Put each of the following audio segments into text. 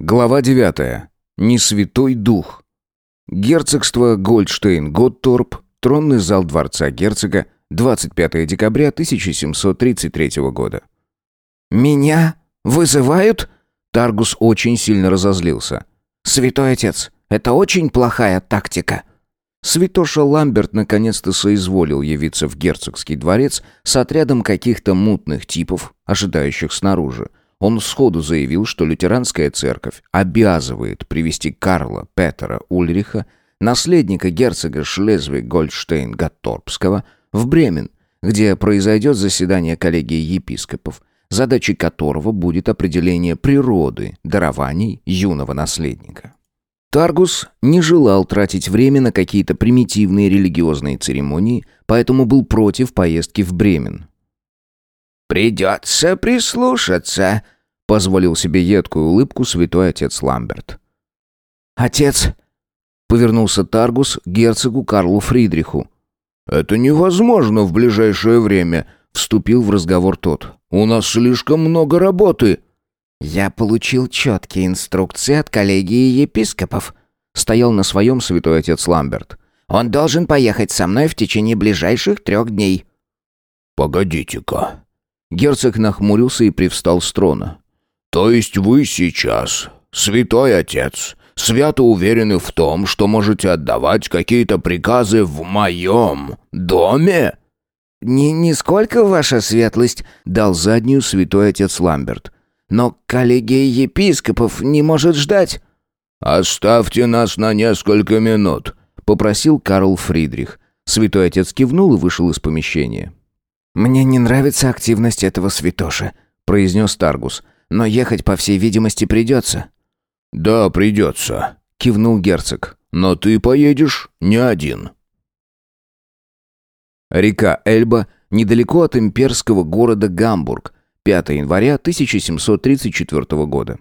Глава 9. Не святой дух. Герцогство Гольдштейн-Готторп, тронный зал дворца герцога, 25 декабря 1733 года. «Меня вызывают?» Таргус очень сильно разозлился. «Святой отец, это очень плохая тактика». Святоша Ламберт наконец-то соизволил явиться в герцогский дворец с отрядом каких-то мутных типов, ожидающих снаружи. Он сходу заявил, что лютеранская церковь обязывает привести Карла Петера Ульриха, наследника герцога Шлезвиг-Гольдштейн-Гатторпского, в Бремен, где произойдет заседание коллегии епископов, задачей которого будет определение природы дарований юного наследника. Таргус не желал тратить время на какие-то примитивные религиозные церемонии, поэтому был против поездки в Бремен. «Придется прислушаться», — позволил себе едкую улыбку святой отец Ламберт. «Отец!» — повернулся Таргус к герцогу Карлу Фридриху. «Это невозможно в ближайшее время», — вступил в разговор тот. «У нас слишком много работы». «Я получил четкие инструкции от коллегии епископов», — стоял на своем святой отец Ламберт. «Он должен поехать со мной в течение ближайших трех дней». «Погодите-ка». Герцог нахмурился и привстал с трона. «То есть вы сейчас, святой отец, свято уверены в том, что можете отдавать какие-то приказы в моем доме?» «Не, «Нисколько, ваша светлость», — дал заднюю святой отец Ламберт. «Но коллегия епископов не может ждать». «Оставьте нас на несколько минут», — попросил Карл Фридрих. Святой отец кивнул и вышел из помещения. «Мне не нравится активность этого святоши», — произнес Таргус. «Но ехать, по всей видимости, придется». «Да, придется», — кивнул герцог. «Но ты поедешь не один». Река Эльба недалеко от имперского города Гамбург, 5 января 1734 года.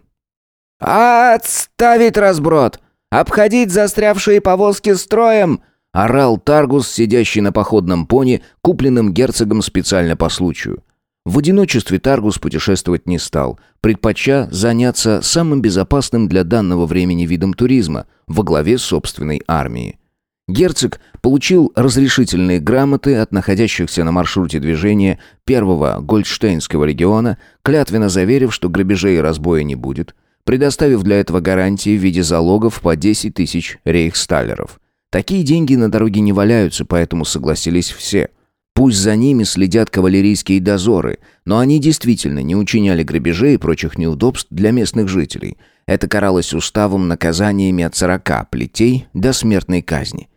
«Отставить разброд! Обходить застрявшие повозки строем!» Орал Таргус, сидящий на походном пони, купленном герцогом специально по случаю. В одиночестве Таргус путешествовать не стал, предпоча заняться самым безопасным для данного времени видом туризма во главе собственной армии. Герцог получил разрешительные грамоты от находящихся на маршруте движения первого Гольдштейнского региона, клятвенно заверив, что грабежей и разбоя не будет, предоставив для этого гарантии в виде залогов по 10 тысяч рейхсталлеров. Такие деньги на дороге не валяются, поэтому согласились все. Пусть за ними следят кавалерийские дозоры, но они действительно не учиняли грабежей и прочих неудобств для местных жителей. Это каралось уставом наказаниями от 40 плетей до смертной казни.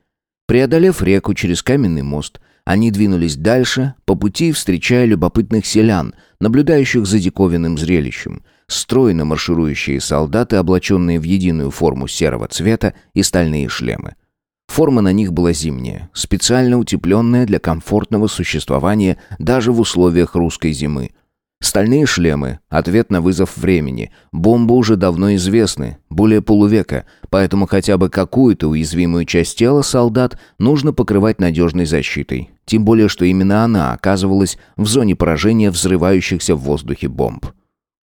Преодолев реку через каменный мост, они двинулись дальше, по пути встречая любопытных селян, наблюдающих за диковинным зрелищем. Стройно марширующие солдаты, облаченные в единую форму серого цвета и стальные шлемы. Форма на них была зимняя, специально утепленная для комфортного существования даже в условиях русской зимы. Стальные шлемы – ответ на вызов времени. Бомбы уже давно известны, более полувека, поэтому хотя бы какую-то уязвимую часть тела солдат нужно покрывать надежной защитой. Тем более, что именно она оказывалась в зоне поражения взрывающихся в воздухе бомб.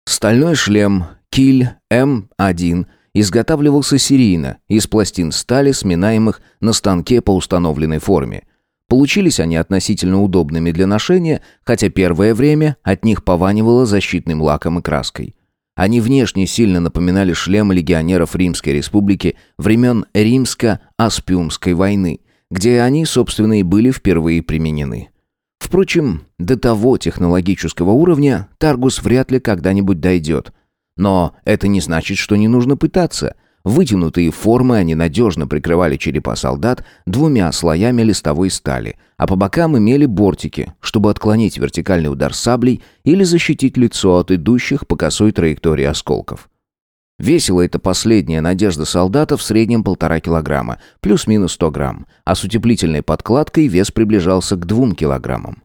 Стальной шлем Киль М1 изготавливался серийно из пластин стали, сминаемых на станке по установленной форме – Получились они относительно удобными для ношения, хотя первое время от них пованивало защитным лаком и краской. Они внешне сильно напоминали шлемы легионеров Римской Республики времен Римско-Аспиумской войны, где они, собственно, и были впервые применены. Впрочем, до того технологического уровня Таргус вряд ли когда-нибудь дойдет. Но это не значит, что не нужно пытаться – Вытянутые формы они надежно прикрывали черепа солдат двумя слоями листовой стали, а по бокам имели бортики, чтобы отклонить вертикальный удар саблей или защитить лицо от идущих по косой траектории осколков. Весила эта последняя надежда солдата в среднем полтора килограмма, плюс-минус 100 грамм, а с утеплительной подкладкой вес приближался к двум килограммам.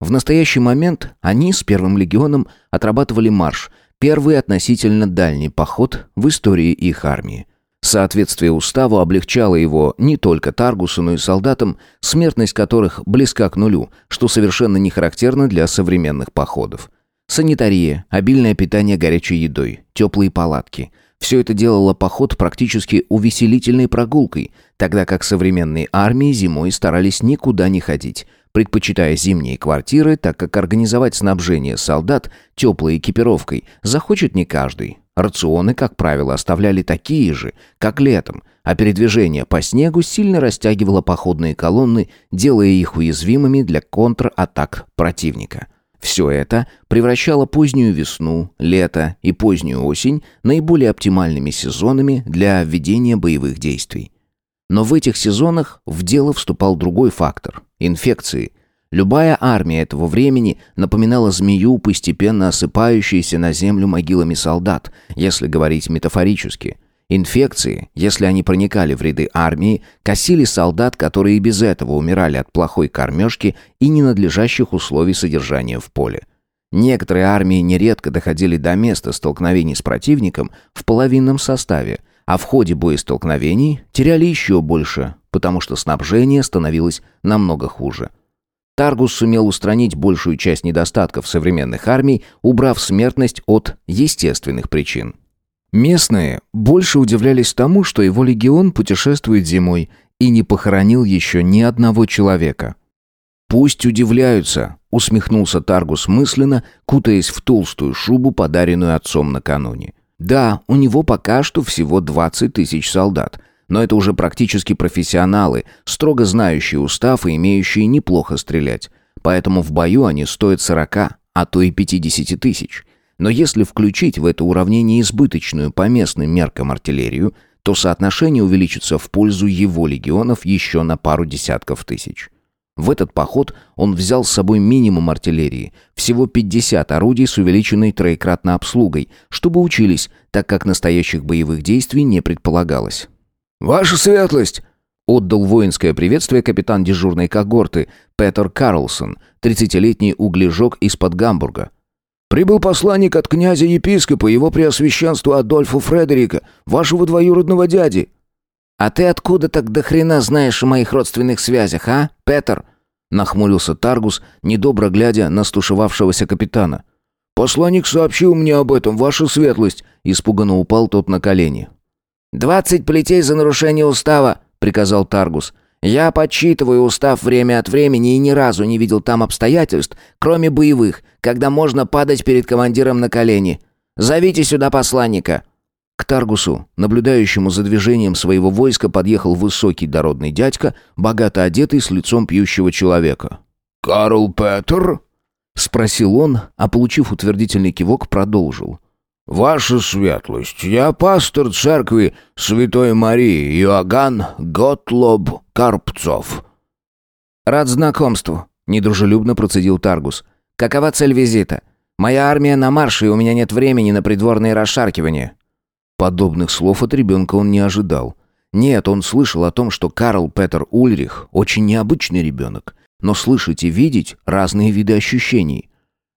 В настоящий момент они с первым легионом отрабатывали марш, Первый относительно дальний поход в истории их армии. Соответствие уставу облегчало его не только Таргусу, но и солдатам, смертность которых близка к нулю, что совершенно не характерно для современных походов. Санитария, обильное питание горячей едой, теплые палатки. Все это делало поход практически увеселительной прогулкой, тогда как современные армии зимой старались никуда не ходить, предпочитая зимние квартиры, так как организовать снабжение солдат теплой экипировкой захочет не каждый. Рационы, как правило, оставляли такие же, как летом, а передвижение по снегу сильно растягивало походные колонны, делая их уязвимыми для контратак противника. Все это превращало позднюю весну, лето и позднюю осень наиболее оптимальными сезонами для ведения боевых действий. Но в этих сезонах в дело вступал другой фактор – инфекции. Любая армия этого времени напоминала змею, постепенно осыпающуюся на землю могилами солдат, если говорить метафорически. Инфекции, если они проникали в ряды армии, косили солдат, которые и без этого умирали от плохой кормежки и ненадлежащих условий содержания в поле. Некоторые армии нередко доходили до места столкновений с противником в половинном составе, а в ходе боестолкновений теряли еще больше, потому что снабжение становилось намного хуже. Таргус сумел устранить большую часть недостатков современных армий, убрав смертность от естественных причин. Местные больше удивлялись тому, что его легион путешествует зимой и не похоронил еще ни одного человека. «Пусть удивляются», — усмехнулся Таргус мысленно, кутаясь в толстую шубу, подаренную отцом накануне. Да, у него пока что всего 20 тысяч солдат, но это уже практически профессионалы, строго знающие устав и имеющие неплохо стрелять. Поэтому в бою они стоят 40, а то и 50 тысяч. Но если включить в это уравнение избыточную по местным меркам артиллерию, то соотношение увеличится в пользу его легионов еще на пару десятков тысяч. В этот поход он взял с собой минимум артиллерии, всего 50 орудий с увеличенной троекратной обслугой, чтобы учились, так как настоящих боевых действий не предполагалось. «Ваша светлость!» Отдал воинское приветствие капитан дежурной когорты Петер Карлсон, 30-летний углежок из-под Гамбурга. «Прибыл посланник от князя-епископа, его преосвященству Адольфу Фредерика, вашего двоюродного дяди». «А ты откуда так до хрена знаешь о моих родственных связях, а, Петер?» Нахмурился Таргус, недобро глядя на стушевавшегося капитана. «Посланник сообщил мне об этом, ваша светлость!» Испуганно упал тот на колени. «Двадцать плетей за нарушение устава!» — приказал Таргус. «Я подсчитываю устав время от времени и ни разу не видел там обстоятельств, кроме боевых, когда можно падать перед командиром на колени. Зовите сюда посланника!» К Таргусу, наблюдающему за движением своего войска, подъехал высокий дородный дядька, богато одетый с лицом пьющего человека. «Карл Петер?» — спросил он, а, получив утвердительный кивок, продолжил. «Ваша светлость, я пастор церкви Святой Марии Иоганн Готлоб Карпцов». «Рад знакомству», — недружелюбно процедил Таргус. «Какова цель визита? Моя армия на марше, и у меня нет времени на придворные расшаркивания». Подобных слов от ребенка он не ожидал. Нет, он слышал о том, что Карл Петер Ульрих очень необычный ребенок, но слышать и видеть разные виды ощущений.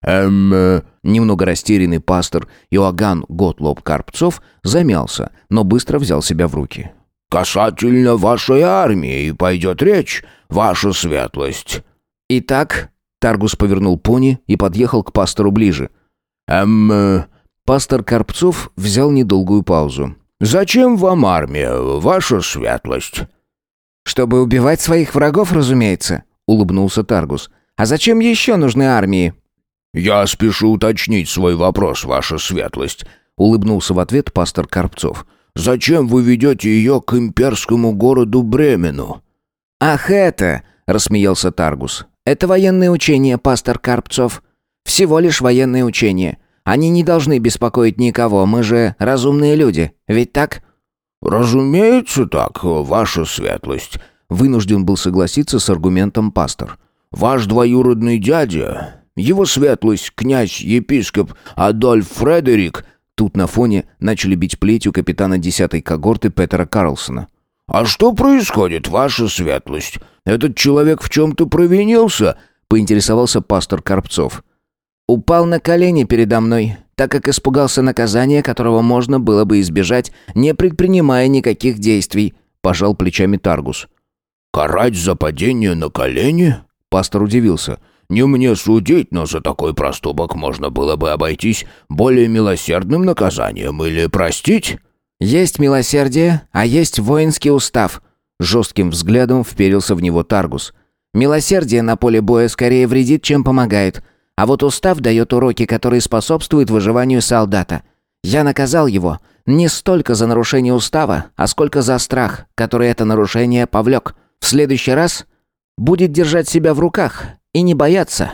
«Эм...» э, Немного растерянный пастор Иоганн Готлоб Карпцов замялся, но быстро взял себя в руки. «Касательно вашей армии пойдет речь, ваша светлость». «Итак...» Таргус повернул пони и подъехал к пастору ближе. «Эм...» Пастор Карпцов взял недолгую паузу. «Зачем вам армия, ваша светлость?» «Чтобы убивать своих врагов, разумеется», — улыбнулся Таргус. «А зачем еще нужны армии?» «Я спешу уточнить свой вопрос, ваша светлость», — улыбнулся в ответ пастор Карпцов. «Зачем вы ведете ее к имперскому городу Бремену?» «Ах это!» — рассмеялся Таргус. «Это военное учение, пастор Карпцов. Всего лишь военное учение. Они не должны беспокоить никого, мы же разумные люди, ведь так?» «Разумеется так, ваша светлость», — вынужден был согласиться с аргументом пастор. «Ваш двоюродный дядя, его светлость, князь-епископ Адольф Фредерик...» Тут на фоне начали бить плетью капитана десятой когорты Петера Карлсона. «А что происходит, ваша светлость? Этот человек в чем-то провинился?» — поинтересовался пастор Карпцов. Упал на колени передо мной, так как испугался наказания, которого можно было бы избежать, не предпринимая никаких действий», — пожал плечами Таргус. «Карать за падение на колени?» — пастор удивился. «Не мне судить, но за такой проступок можно было бы обойтись более милосердным наказанием или простить?» «Есть милосердие, а есть воинский устав», — жестким взглядом вперился в него Таргус. «Милосердие на поле боя скорее вредит, чем помогает, а вот устав дает уроки, которые способствуют выживанию солдата. Я наказал его не столько за нарушение устава, а сколько за страх, который это нарушение повлек. В следующий раз будет держать себя в руках и не бояться.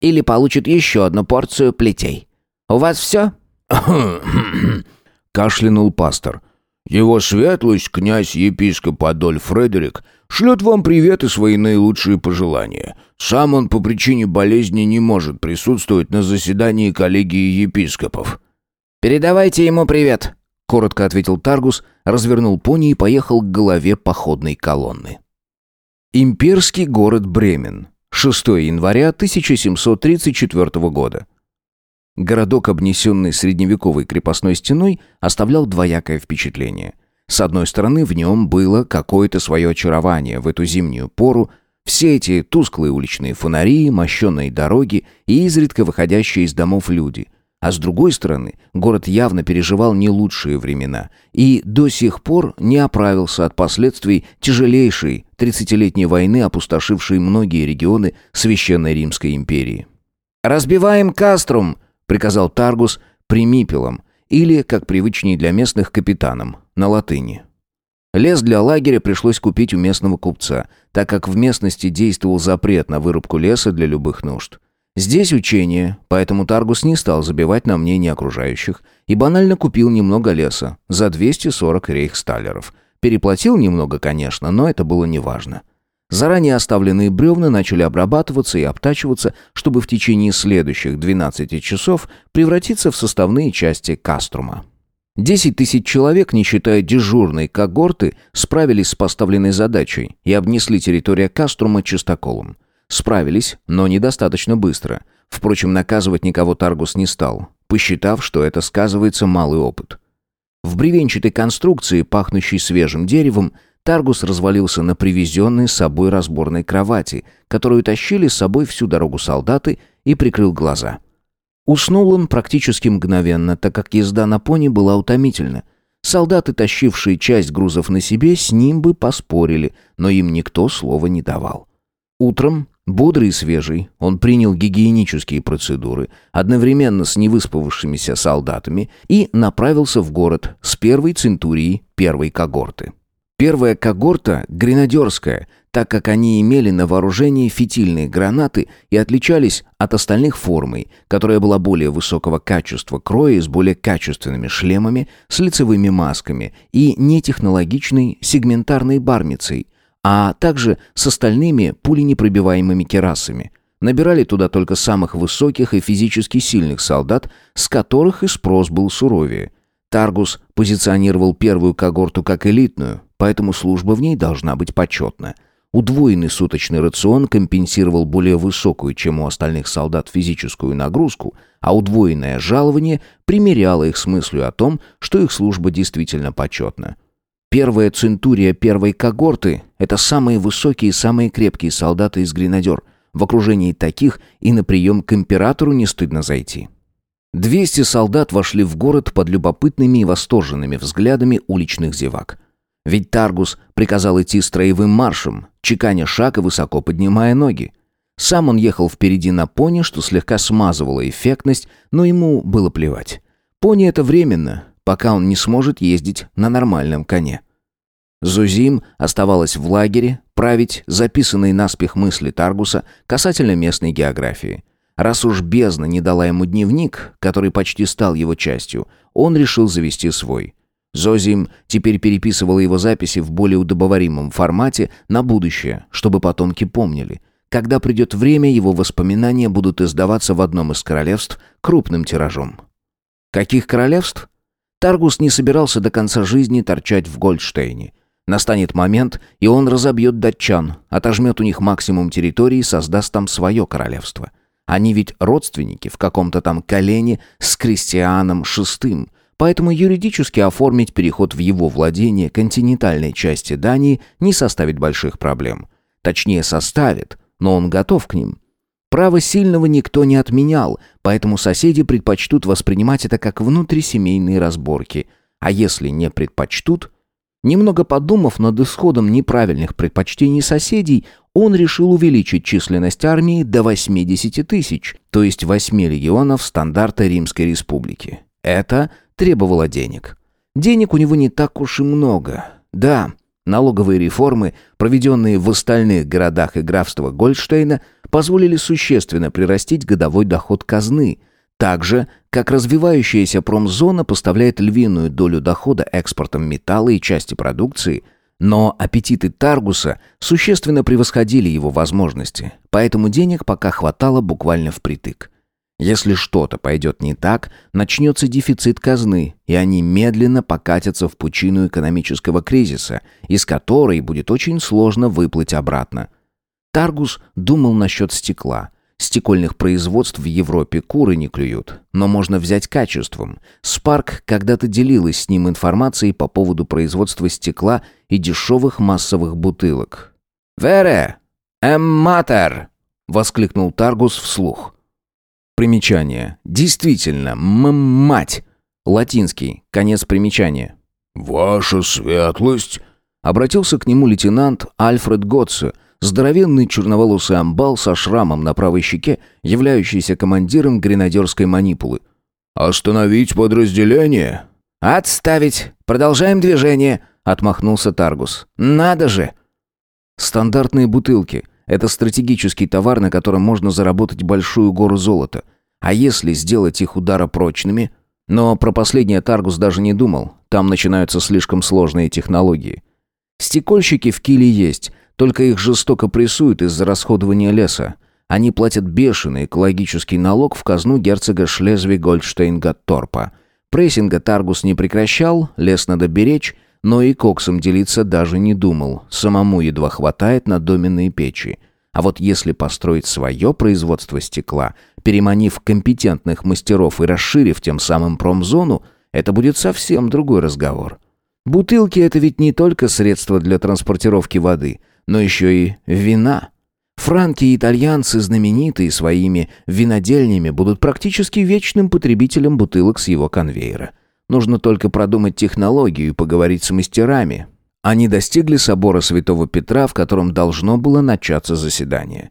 Или получит еще одну порцию плетей. У вас все?» кашлянул пастор. «Его светлость, князь-епископ Адольф Фредерик, шлет вам привет и свои наилучшие пожелания. Сам он по причине болезни не может присутствовать на заседании коллегии епископов». «Передавайте ему привет», — коротко ответил Таргус, развернул пони и поехал к голове походной колонны. Имперский город Бремен. 6 января 1734 года. Городок, обнесенный средневековой крепостной стеной, оставлял двоякое впечатление. С одной стороны, в нем было какое-то свое очарование в эту зимнюю пору, все эти тусклые уличные фонари, мощенные дороги и изредка выходящие из домов люди. А с другой стороны, город явно переживал не лучшие времена и до сих пор не оправился от последствий тяжелейшей тридцатилетней войны, опустошившей многие регионы Священной Римской империи. «Разбиваем Каструм!» приказал Таргус примипелом, или, как привычнее для местных, капитаном, на латыни. Лес для лагеря пришлось купить у местного купца, так как в местности действовал запрет на вырубку леса для любых нужд. Здесь учение, поэтому Таргус не стал забивать на мнение окружающих и банально купил немного леса за 240 рейхсталлеров. Переплатил немного, конечно, но это было неважно. Заранее оставленные бревна начали обрабатываться и обтачиваться, чтобы в течение следующих 12 часов превратиться в составные части каструма. Десять тысяч человек, не считая дежурной когорты, справились с поставленной задачей и обнесли территорию Каструма чистоколом. Справились, но недостаточно быстро. Впрочем, наказывать никого Таргус не стал, посчитав, что это сказывается малый опыт. В бревенчатой конструкции, пахнущей свежим деревом, Таргус развалился на привезенной с собой разборной кровати, которую тащили с собой всю дорогу солдаты, и прикрыл глаза. Уснул он практически мгновенно, так как езда на пони была утомительна. Солдаты, тащившие часть грузов на себе, с ним бы поспорили, но им никто слова не давал. Утром, бодрый и свежий, он принял гигиенические процедуры, одновременно с невыспавшимися солдатами, и направился в город с первой центурией первой когорты. Первая когорта – гренадерская, так как они имели на вооружении фитильные гранаты и отличались от остальных формой, которая была более высокого качества кроя с более качественными шлемами, с лицевыми масками и нетехнологичной сегментарной бармицей, а также с остальными пуленепробиваемыми керасами. Набирали туда только самых высоких и физически сильных солдат, с которых и спрос был суровее – Таргус позиционировал первую когорту как элитную, поэтому служба в ней должна быть почетна. Удвоенный суточный рацион компенсировал более высокую, чем у остальных солдат, физическую нагрузку, а удвоенное жалование примеряло их с мыслью о том, что их служба действительно почетна. Первая центурия первой когорты – это самые высокие и самые крепкие солдаты из гренадер. В окружении таких и на прием к императору не стыдно зайти. Двести солдат вошли в город под любопытными и восторженными взглядами уличных зевак. Ведь Таргус приказал идти строевым маршем, чеканя шаг и высоко поднимая ноги. Сам он ехал впереди на пони, что слегка смазывало эффектность, но ему было плевать. Пони это временно, пока он не сможет ездить на нормальном коне. Зузим оставалась в лагере править записанные наспех мысли Таргуса касательно местной географии. Раз уж бездна не дала ему дневник, который почти стал его частью, он решил завести свой. Зозим теперь переписывала его записи в более удобоваримом формате на будущее, чтобы потомки помнили. Когда придет время, его воспоминания будут издаваться в одном из королевств крупным тиражом. Каких королевств? Таргус не собирался до конца жизни торчать в Гольдштейне. Настанет момент, и он разобьет датчан, отожмет у них максимум территории и создаст там свое королевство – они ведь родственники в каком-то там колене с Кристианом VI, поэтому юридически оформить переход в его владение континентальной части Дании не составит больших проблем. Точнее, составит, но он готов к ним. Право сильного никто не отменял, поэтому соседи предпочтут воспринимать это как внутрисемейные разборки. А если не предпочтут? Немного подумав над исходом неправильных предпочтений соседей, он решил увеличить численность армии до 80 тысяч, то есть 8 легионов стандарта Римской Республики. Это требовало денег. Денег у него не так уж и много. Да, налоговые реформы, проведенные в остальных городах и графства Гольдштейна, позволили существенно прирастить годовой доход казны, так же, как развивающаяся промзона поставляет львиную долю дохода экспортом металла и части продукции, но аппетиты Таргуса существенно превосходили его возможности, поэтому денег пока хватало буквально впритык. Если что-то пойдет не так, начнется дефицит казны, и они медленно покатятся в пучину экономического кризиса, из которой будет очень сложно выплыть обратно. Таргус думал насчет стекла. Стекольных производств в Европе куры не клюют, но можно взять качеством. Спарк когда-то делилась с ним информацией по поводу производства стекла и дешевых массовых бутылок. «Вере! Эмматер!» — воскликнул Таргус вслух. Примечание. Действительно, м-мать. Латинский. Конец примечания. «Ваша светлость!» Обратился к нему лейтенант Альфред Готце, здоровенный черноволосый амбал со шрамом на правой щеке, являющийся командиром гренадерской манипулы. «Остановить подразделение?» «Отставить! Продолжаем движение!» — отмахнулся Таргус. «Надо же!» Стандартные бутылки. Это стратегический товар, на котором можно заработать большую гору золота. А если сделать их ударопрочными? Но про последнее Таргус даже не думал. Там начинаются слишком сложные технологии. Стекольщики в Киле есть, только их жестоко прессуют из-за расходования леса. Они платят бешеный экологический налог в казну герцога Шлезвиг-Гольштейн-Готторпа. Прессинга Таргус не прекращал, лес надо беречь, но и коксом делиться даже не думал. Самому едва хватает на доменные печи. А вот если построить свое производство стекла, переманив компетентных мастеров и расширив тем самым промзону, это будет совсем другой разговор. Бутылки – это ведь не только средство для транспортировки воды, но еще и вина. Франки и итальянцы, знаменитые своими винодельнями, будут практически вечным потребителем бутылок с его конвейера – Нужно только продумать технологию и поговорить с мастерами. Они достигли собора Святого Петра, в котором должно было начаться заседание.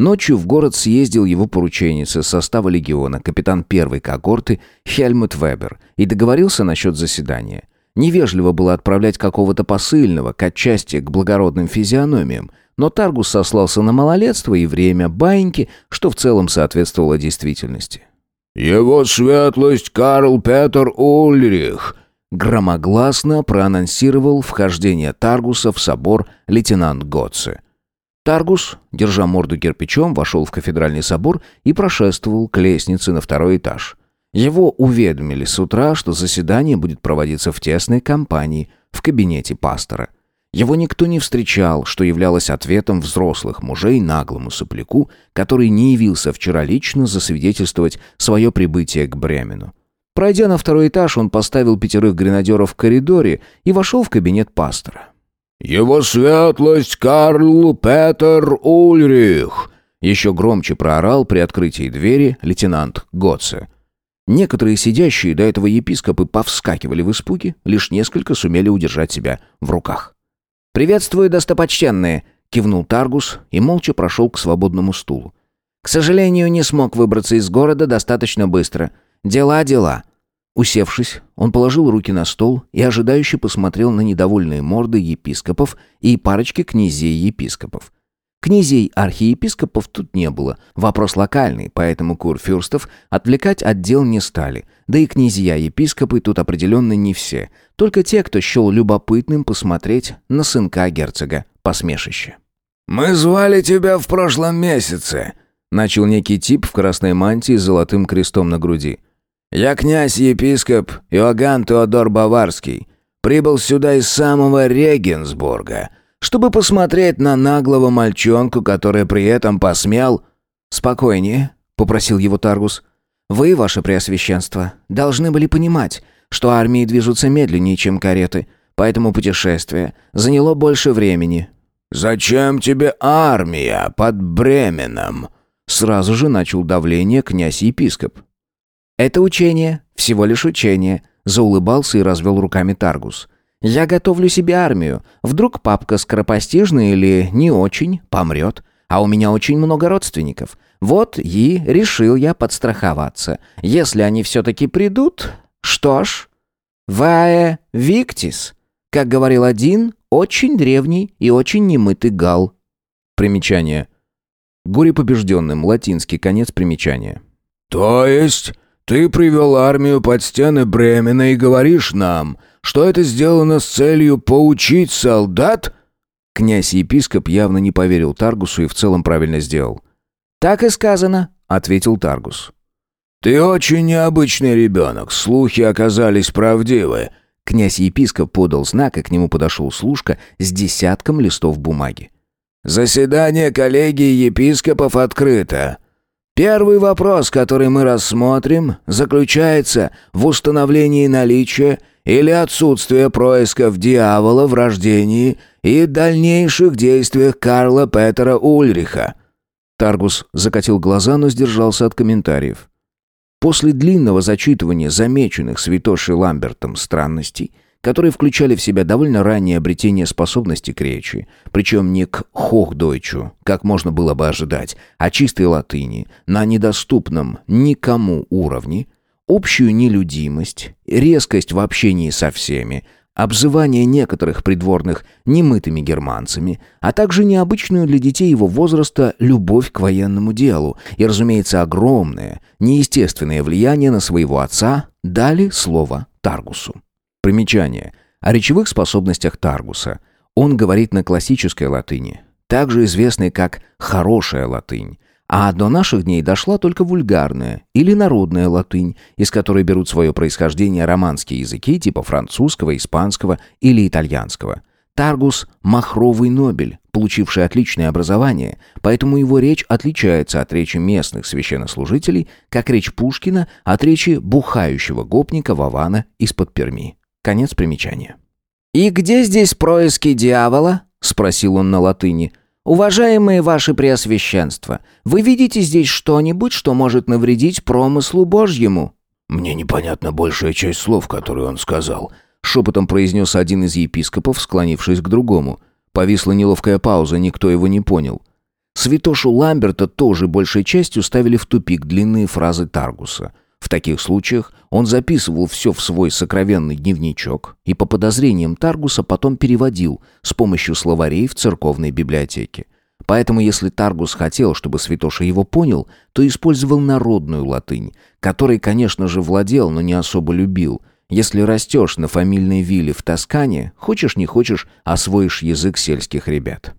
Ночью в город съездил его порученец из состава легиона, капитан первой когорты Хельмут Вебер, и договорился насчет заседания. Невежливо было отправлять какого-то посыльного к отчасти к благородным физиономиям, но Таргус сослался на малолетство и время баиньки, что в целом соответствовало действительности. «Его светлость Карл Петер Ульрих», громогласно проанонсировал вхождение Таргуса в собор лейтенант Готце. Таргус, держа морду кирпичом, вошел в кафедральный собор и прошествовал к лестнице на второй этаж. Его уведомили с утра, что заседание будет проводиться в тесной компании в кабинете пастора – его никто не встречал, что являлось ответом взрослых мужей наглому сопляку, который не явился вчера лично засвидетельствовать свое прибытие к Бремену. Пройдя на второй этаж, он поставил пятерых гренадеров в коридоре и вошел в кабинет пастора. «Его светлость Карл Петер Ульрих!» Еще громче проорал при открытии двери лейтенант Готце. Некоторые сидящие до этого епископы повскакивали в испуге, лишь несколько сумели удержать себя в руках. «Приветствую, достопочтенные!» — кивнул Таргус и молча прошел к свободному стулу. «К сожалению, не смог выбраться из города достаточно быстро. Дела, дела». Усевшись, он положил руки на стол и ожидающе посмотрел на недовольные морды епископов и парочки князей-епископов. Князей архиепископов тут не было. Вопрос локальный, поэтому курфюрстов отвлекать отдел не стали. Да и князья-епископы тут определенно не все. Только те, кто счел любопытным посмотреть на сынка герцога посмешище. «Мы звали тебя в прошлом месяце», — начал некий тип в красной мантии с золотым крестом на груди. «Я князь-епископ Иоганн Теодор Баварский. Прибыл сюда из самого Регенсбурга» чтобы посмотреть на наглого мальчонку, который при этом посмел...» «Спокойнее», — попросил его Таргус. «Вы, ваше преосвященство, должны были понимать, что армии движутся медленнее, чем кареты, поэтому путешествие заняло больше времени». «Зачем тебе армия под Бременом?» Сразу же начал давление князь-епископ. «Это учение, всего лишь учение», заулыбался и развел руками Таргус. «Я готовлю себе армию. Вдруг папка скоропостижный или не очень помрет. А у меня очень много родственников. Вот и решил я подстраховаться. Если они все-таки придут, что ж, вае виктис, как говорил один, очень древний и очень немытый гал. Примечание. Горе побежденным, латинский конец примечания. «То есть ты привел армию под стены Бремена и говоришь нам, что это сделано с целью поучить солдат?» Князь-епископ явно не поверил Таргусу и в целом правильно сделал. «Так и сказано», — ответил Таргус. «Ты очень необычный ребенок, слухи оказались правдивы». Князь-епископ подал знак, и к нему подошел служка с десятком листов бумаги. «Заседание коллегии епископов открыто. Первый вопрос, который мы рассмотрим, заключается в установлении наличия или отсутствия происков дьявола в рождении и дальнейших действиях Карла Петера Ульриха». Таргус закатил глаза, но сдержался от комментариев. После длинного зачитывания замеченных святошей Ламбертом странностей, которые включали в себя довольно раннее обретение способности к речи, причем не к хохдойчу, как можно было бы ожидать, а чистой латыни, на недоступном никому уровне, общую нелюдимость, резкость в общении со всеми, обзывание некоторых придворных немытыми германцами, а также необычную для детей его возраста любовь к военному делу и, разумеется, огромное, неестественное влияние на своего отца дали слово Таргусу. Примечание. О речевых способностях Таргуса. Он говорит на классической латыни, также известной как «хорошая латынь», а до наших дней дошла только вульгарная или народная латынь, из которой берут свое происхождение романские языки типа французского, испанского или итальянского. Таргус – махровый Нобель, получивший отличное образование, поэтому его речь отличается от речи местных священнослужителей, как речь Пушкина от речи бухающего гопника Вавана из-под Перми. Конец примечания. «И где здесь происки дьявола?» – спросил он на латыни. «Уважаемые ваши преосвященства, вы видите здесь что-нибудь, что может навредить промыслу Божьему?» «Мне непонятна большая часть слов, которые он сказал», — шепотом произнес один из епископов, склонившись к другому. Повисла неловкая пауза, никто его не понял. Святошу Ламберта тоже большей частью ставили в тупик длинные фразы Таргуса. В таких случаях он записывал все в свой сокровенный дневничок и по подозрениям Таргуса потом переводил с помощью словарей в церковной библиотеке. Поэтому если Таргус хотел, чтобы Святоша его понял, то использовал народную латынь, которой, конечно же, владел, но не особо любил. Если растешь на фамильной вилле в Тоскане, хочешь не хочешь, освоишь язык сельских ребят.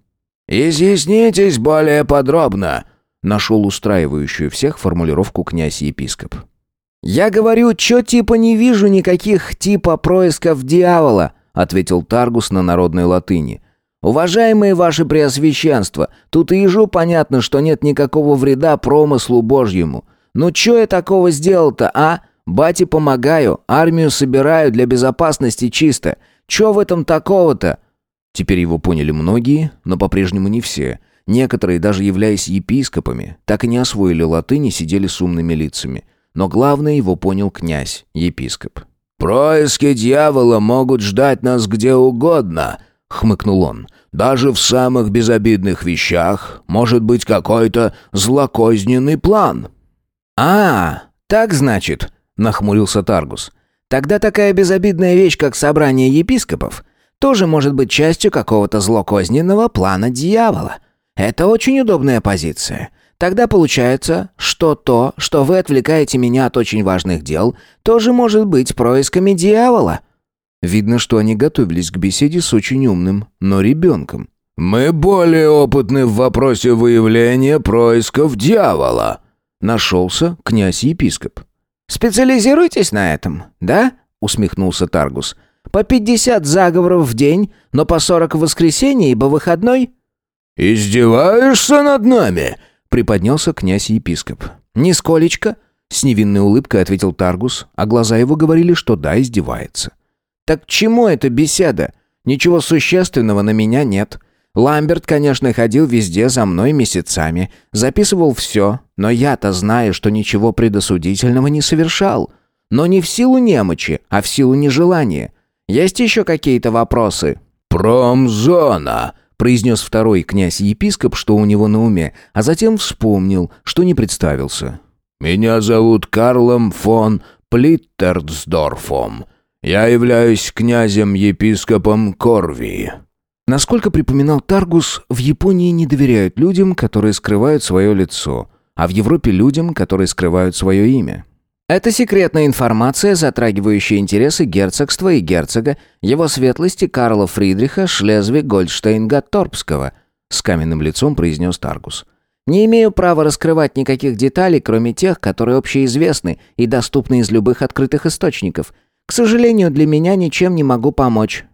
«Изъяснитесь более подробно», — нашел устраивающую всех формулировку князь-епископ. «Я говорю, чё типа не вижу никаких типа происков дьявола», ответил Таргус на народной латыни. «Уважаемые ваши преосвященства, тут и ежу понятно, что нет никакого вреда промыслу Божьему. Ну чё я такого сделал-то, а? Бате помогаю, армию собираю для безопасности чисто. Чё в этом такого-то?» Теперь его поняли многие, но по-прежнему не все. Некоторые, даже являясь епископами, так и не освоили латынь и сидели с умными лицами. Но главное его понял князь, епископ. «Происки дьявола могут ждать нас где угодно», — хмыкнул он. «Даже в самых безобидных вещах может быть какой-то злокозненный план». «А, так значит», — нахмурился Таргус. «Тогда такая безобидная вещь, как собрание епископов, тоже может быть частью какого-то злокозненного плана дьявола. Это очень удобная позиция. Тогда получается, что то, что вы отвлекаете меня от очень важных дел, тоже может быть происками дьявола». Видно, что они готовились к беседе с очень умным, но ребенком. «Мы более опытны в вопросе выявления происков дьявола», — нашелся князь-епископ. «Специализируйтесь на этом, да?» — усмехнулся Таргус. «По пятьдесят заговоров в день, но по сорок в воскресенье, ибо выходной». «Издеваешься над нами?» Приподнялся князь-епископ. «Нисколечко?» С невинной улыбкой ответил Таргус, а глаза его говорили, что да, издевается. «Так чему эта беседа? Ничего существенного на меня нет. Ламберт, конечно, ходил везде за мной месяцами, записывал все, но я-то знаю, что ничего предосудительного не совершал. но не в силу немочи, а в силу нежелания. Есть еще какие-то вопросы?» «Промзона», — произнес второй князь-епископ, что у него на уме, а затем вспомнил, что не представился. «Меня зовут Карлом фон Плиттердсдорфом. Я являюсь князем-епископом Корвии». Насколько припоминал Таргус, в Японии не доверяют людям, которые скрывают свое лицо, а в Европе людям, которые скрывают свое имя. Это секретная информация, затрагивающая интересы герцогства и герцога, его светлости Карла Фридриха Шлезвиг-Гольдштейн-Гатторпского, с каменным лицом произнес Таргус. Не имею права раскрывать никаких деталей, кроме тех, которые общеизвестны и доступны из любых открытых источников. К сожалению, для меня ничем не могу помочь.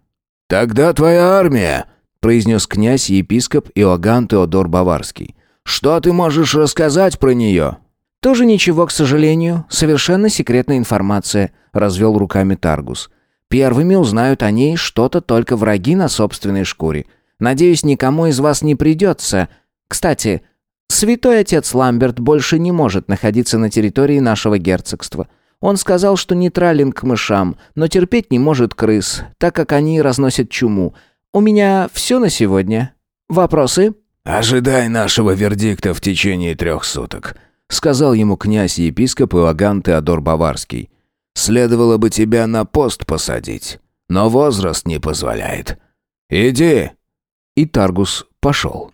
«Тогда твоя армия», — произнес князь-епископ Иоганн Теодор Баварский. «Что ты можешь рассказать про нее?» «Тоже ничего, к сожалению. Совершенно секретная информация», — развел руками Таргус. «Первыми узнают о ней что-то только враги на собственной шкуре. Надеюсь, никому из вас не придется. Кстати, святой отец Ламберт больше не может находиться на территории нашего герцогства. Он сказал, что нейтрален к мышам, но терпеть не может крыс, так как они разносят чуму. У меня все на сегодня. Вопросы?» «Ожидай нашего вердикта в течение трех суток», — сказал ему князь-епископ Иоганн Теодор Баварский. «Следовало бы тебя на пост посадить, но возраст не позволяет. Иди!» И Таргус пошел.